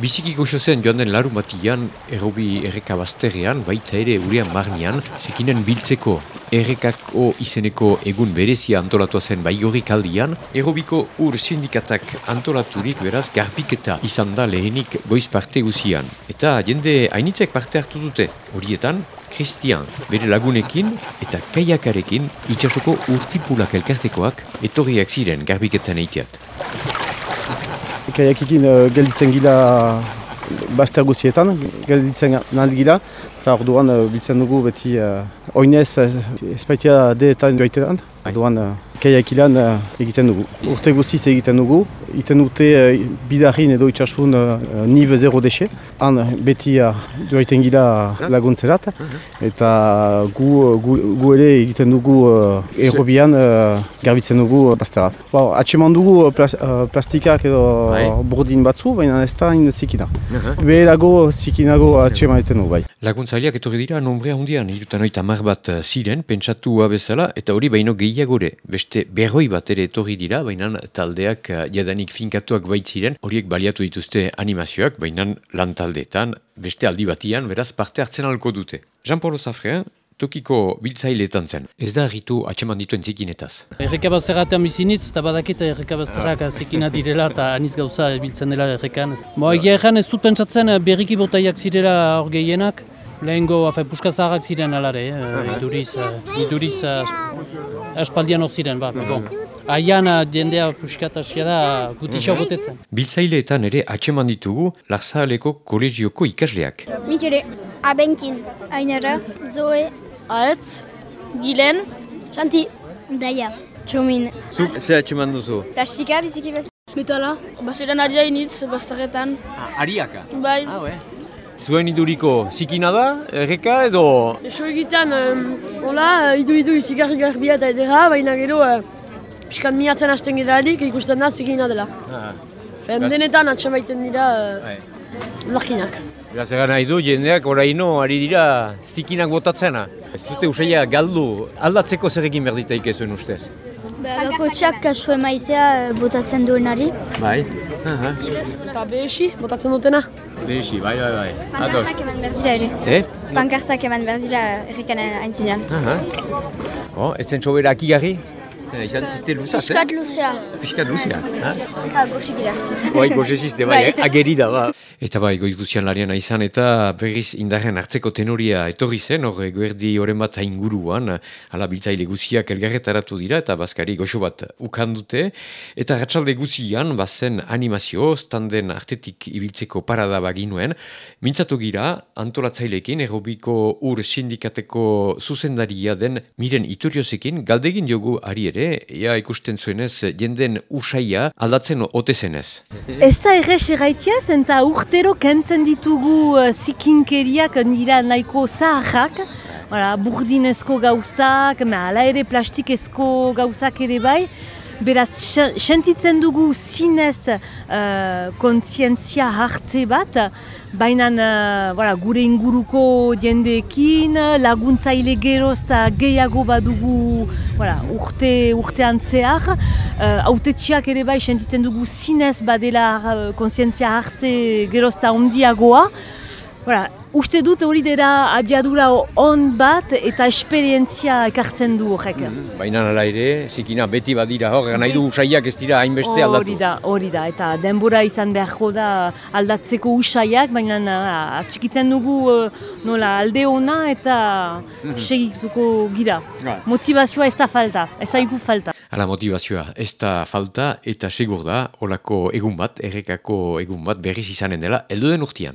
Biziki goxo zen joan den larun batian, errobi erreka bazterrean, baita ere urean marnian, zikinen biltzeko errekako izeneko egun berezia antolatua zen baigorik aldian, errobiko ur sindikatak antolaturik beraz garbiketa izan da lehenik goiz parte guzian. Eta jende hainitzek parte hartu dute, horietan, Christian, bere lagunekin eta kaiakarekin itxasoko urtipulak elkartekoak etorriak ziren garbiketan eiteat. Kaiakikin uh, gelditzen gila bazter guzietan, gelditzen nahi gila, eta orduan uh, biltzen dugu beti uh, oinez uh, espaitia deetan joaitean, orduan uh, kaiakilan uh, egiten dugu. Urte guziz egiten dugu, iten dute uh, bidarin edo itxasun uh, nive zero dexe, han beti uh, joaiten gila laguntzerat, eta gu, gu, gu ere egiten dugu uh, errobian uh, garbitzen dugu uh, bazterat. Ba, atseman dugu uh, plas, uh, plastikak edo Bai. burdin batzu, baina ez da hain zikina. Beherago zikinago atseman egiten dugu bai. Laguntzaileak etorri dira nombrea hundian, irutan oita mar bat eh, ziren, pentsatu bezala, eta hori baino gehiagore, beste berroi bat ere etorri dira, baina taldeak eh, jadanik finkatuak baitziren, horiek baliatu dituzte animazioak, baina lan taldeetan, beste aldi batian, beraz parte hartzen alko dute. Jean-Paul Zafrean, tokiko biltzaileetan zen. Ez da harritu atxeman dituen zikinetaz. Errekabazterratean biziniz, eta badakita errekabazterrak zikina direla eta aniz gauza biltzen dela errekan. Bo, egia erran ez dut pentsatzen eh, berriki botaiak zirela hor gehienak, lehengo, afe, puska zaharrak ziren alare, eh, iduriz, eh, iduriz aspaldian hor ziren, ba, bon. Aian eh, jendea puskatasia da gutitxo botetzen. Biltzaileetan ere atxeman ditugu Larzaaleko kolegioko ikasleak. Mikele, Abenkin, Ainara, Zoe, Aetz, Gilen, Xanti, Daia, Txomin, Zuk, ze atxeman duzu? Plastika, biziki bez. Metala, baziren ari hainitz, bazterretan. Ariaka. Bai, Zuen iduriko zikina da, erreka edo... eso egiten, um, hola, idu-idu izigarri garbia eta edera, baina gero, uh, piskat miatzen hasten gerarik ikusten da zikina dela. Fen denetan atxamaiten dira uh, larkinak. Beraz egan nahi du, jendeak oraino ari dira zikinak botatzena. Ez dute usaila galdu, aldatzeko zer egin behar ditaik ezuen ustez. Bagako txak kasu emaitea botatzen duenari. Bai. Eta behesi, botatzen dutena. Bexi, bai, bai, bai. Pankartak eman behar dira ere. Eh? Pankartak eman behar dira errekan aintzinean. Aha. Oh, ez zen sobera akigarri? Izan ziste luzaz, eh? Piskat luzea. Piskat luzea. Ha? Ah, goxik dira. Bai, gozezizte, bai, Bai. eh? ageri da, ba. Eta bai, goiz guztian larian izan eta berriz indarren hartzeko tenoria etorri zen, hor guerdi horren bat inguruan, ala biltzaile guziak elgarretaratu dira eta bazkari goxo bat ukandute. Eta ratxalde guzian, bazen animazio, standen artetik ibiltzeko parada baginuen, mintzatu gira, antolatzailekin, errobiko ur sindikateko zuzendaria den miren ituriozekin, galdegin diogu ari ere, ea ikusten zuenez, jenden usaia aldatzen ote zenez. Ez da errez erraitiaz, eta urtero kentzen ditugu uh, zikinkeriak nira nahiko zaharrak, burdinezko gauzak, me hala ere plastikezko gauzak ere bai. Beraz, sen- sentitzen dugu zinez uh, kontzientzia hartze bat, baina uh, gure inguruko jendeekin, laguntzaile geroz eta gehiago badugu voilà, urte, urtean zehar, uh, autetxiak ere bai sentitzen dugu zinez badela uh, kontzientzia hartze geroz eta ondiagoa. Voilà, uste dut hori dela abiadura on bat eta esperientzia ekartzen du horrek. Baina hala ere, zikina beti badira hor, nahi du usaiak ez dira hainbeste aldatu. Hori da, hori da, eta denbora izan beharko da aldatzeko usaiak, baina atxikitzen dugu uh, nola alde ona eta segituko gira. Bai. Motivazioa ez da falta, ez zaigu falta. Hala motivazioa, ez da falta eta segur da, olako egun bat, errekako egun bat berriz izanen dela, heldu den urtian.